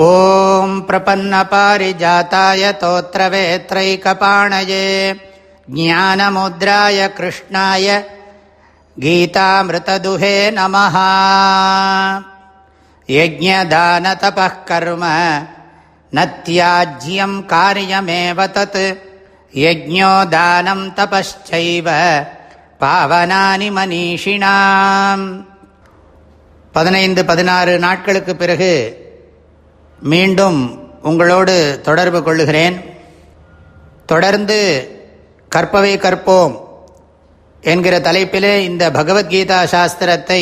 ॐ प्रपन्नपारिजाताय तोत्रवेत्रैकपाणये ज्ञानमुद्राय कृष्णाय गीतामृतदुहे नमः यज्ञदानतपः कर्म न त्याज्यं कार्यमेव तत् यज्ञो दानं तपश्चैव பாவனானி மனிஷினாம் பதினைந்து பதினாறு நாட்களுக்கு பிறகு மீண்டும் உங்களோடு தொடர்பு கொள்ளுகிறேன். தொடர்ந்து கற்பவை கற்போம் என்கிற தலைப்பிலே இந்த பகவத்கீதா சாஸ்திரத்தை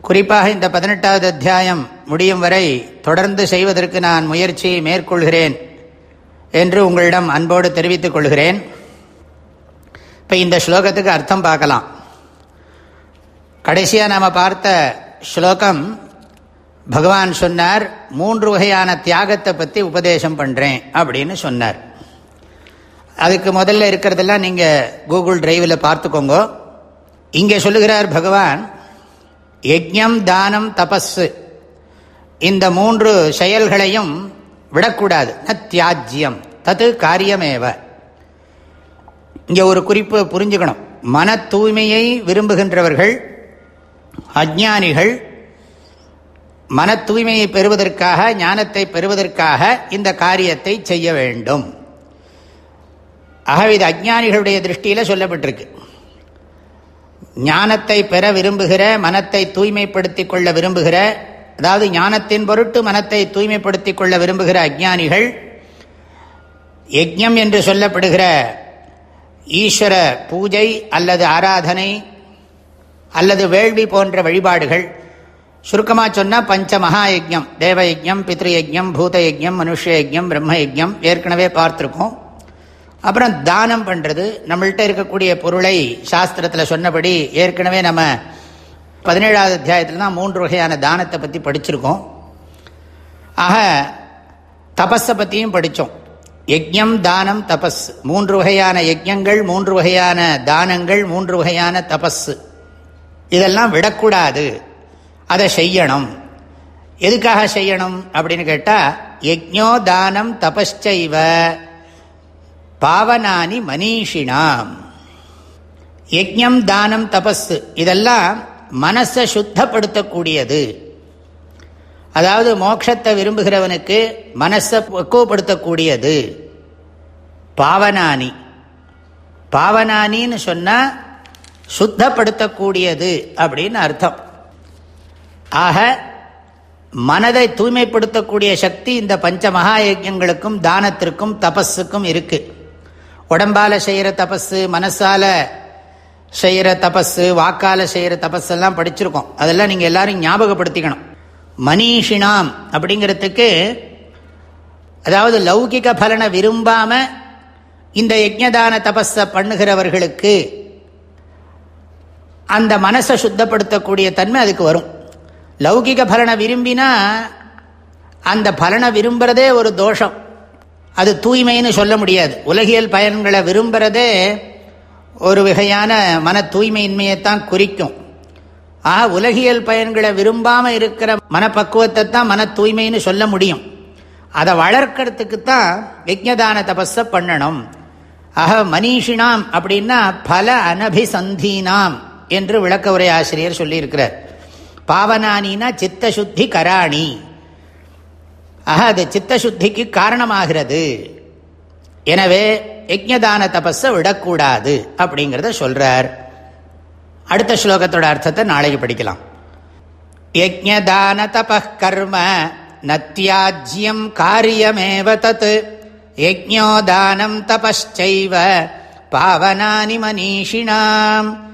குறிப்பாக இந்த பதினெட்டாவது அத்தியாயம் முடியும் வரை தொடர்ந்து செய்வதற்கு நான் முயற்சியை மேற்கொள்கிறேன் என்று உங்களிடம் அன்போடு தெரிவித்துக் கொள்கிறேன். இப்போ இந்த ஸ்லோகத்துக்கு அர்த்தம் பார்க்கலாம். கடைசியாக நாம் பார்த்த ஸ்லோகம் பகவான் சொன்னார் மூன்று வகையான தியாகத்தை பற்றி உபதேசம் பண்ணுறேன் அப்படின்னு சொன்னார். அதுக்கு முதல்ல இருக்கிறதெல்லாம் நீங்கள் கூகுள் டிரைவில் பார்த்துக்கோங்க. இங்கே சொல்லுகிறார் பகவான் யஜ்யம் தானம் தபஸு இந்த மூன்று செயல்களையும் விடக்கூடாது. ந தியாஜ்யம் தத்து காரியமேவ. இங்கே ஒரு குறிப்பு புரிஞ்சுக்கணும். மன தூய்மையை விரும்புகின்றவர்கள் அஜானிகள் மன தூய்மையை பெறுவதற்காக ஞானத்தை பெறுவதற்காக இந்த காரியத்தை செய்ய வேண்டும். ஆகவே இது அஜானிகளுடைய திருஷ்டியில் சொல்லப்பட்டிருக்கு. ஞானத்தை பெற விரும்புகிற மனத்தை தூய்மைப்படுத்திக் கொள்ள விரும்புகிற அதாவது ஞானத்தின் பொருட்டு மனத்தை தூய்மைப்படுத்திக் கொள்ள விரும்புகிற அஜானிகள் யஜ்யம் என்று சொல்லப்படுகிற ஈஸ்வர பூஜை அல்லது ஆராதனை அல்லது வேள்வி போன்ற வழிபாடுகள் சுருக்கமாக சொன்னால் பஞ்ச மகா யஜ்யம் தேவ யஜ்யம் பித்ரு யஜ்யம் பூத பிரம்ம ஏற்கனவே பார்த்துருக்கோம். அப்புறம் தானம் பண்ணுறது நம்மள்கிட்ட இருக்கக்கூடிய பொருளை சாஸ்திரத்தில் சொன்னபடி ஏற்கனவே நம்ம பதினேழாவது அத்தியாயத்தில் தான் மூன்று வகையான தானத்தை பற்றி படிச்சிருக்கோம். ஆக தபஸை பற்றியும் படித்தோம் யஜ்யம் தானம் தபஸ். மூன்று வகையான யஜ்யங்கள் மூன்று வகையான தானங்கள் மூன்று வகையான தபஸ். இதெல்லாம் விடக்கூடாது. அதை செய்யணும். எதுக்காக செய்யணும் அப்படின்னு கேட்டால் யஜ்ஞோ தானம் தபஸ்சைவ பாவனானி மனிஷினாம். யஜ்யம் தானம் தபஸ் இதெல்லாம் மனசை சுத்தப்படுத்தக்கூடியது. அதாவது மோட்சத்தை விரும்புகிறவனுக்கு மனசை பக்குவப்படுத்தக்கூடியது பாவனானி. பாவனானின்னு சொன்னால் சுத்தப்படுத்தக்கூடியது அப்படின்னு அர்த்தம். ஆக மனதை தூய்மைப்படுத்தக்கூடிய சக்தி இந்த பஞ்ச மகா யஜ்யங்களுக்கும் தானத்திற்கும் தபஸுக்கும் இருக்கு. உடம்பால் செய்கிற தபஸு மனசால செய்கிற தபஸு வாக்கால செய்கிற தபஸெல்லாம் படிச்சிருக்கோம். அதெல்லாம் நீங்கள் எல்லாரும் ஞாபகப்படுத்திக்கணும். மனிஷினாம் அப்படிங்கிறதுக்கு அதாவது லௌகிக பலனை விரும்பாமல் இந்த யஜ்யதான தபஸை பண்ணுகிறவர்களுக்கு அந்த மனசை சுத்தப்படுத்தக்கூடிய தன்மை அதுக்கு வரும். லௌகிக பலனை விரும்பினா அந்த பலனை விரும்புறதே ஒரு தோஷம். அது தூய்மைன்னு சொல்ல முடியாது. உலகியல் பயன்களை விரும்புறதே ஒரு வகையான மன தூய்மையின்மையைத்தான் குறிக்கும். ஆக உலகியல் பயன்களை விரும்பாமல் இருக்கிற மனப்பக்குவத்தை தான் மன தூய்மைன்னு சொல்ல முடியும். அதை வளர்க்கறதுக்கு தான் யஜ்யதான தபஸை பண்ணணும். ஆக மனிஷினாம் அப்படின்னா பல அனபிசந்தீனாம் என்று விளக்க உரை ஆசிரியர் சொல்லியிருக்கிறார். பாவனானினா சித்தசுத்தி கராணி. ஆக அது சித்தசுத்திக்கு காரணமாகிறது. எனவே யஜ்யதான தபஸை விடக்கூடாது அப்படிங்கிறத சொல்றார். அடுத்த ஸ்லோகத்தோட அர்த்தத்தை நாளைக்கு படிக்கலாம். யஜ்யதான தப கர்ம நத்தியாஜ்யம் காரியமேவ தத். யஜ்யோதானம் தானம் பாவனானி மனிஷினாம்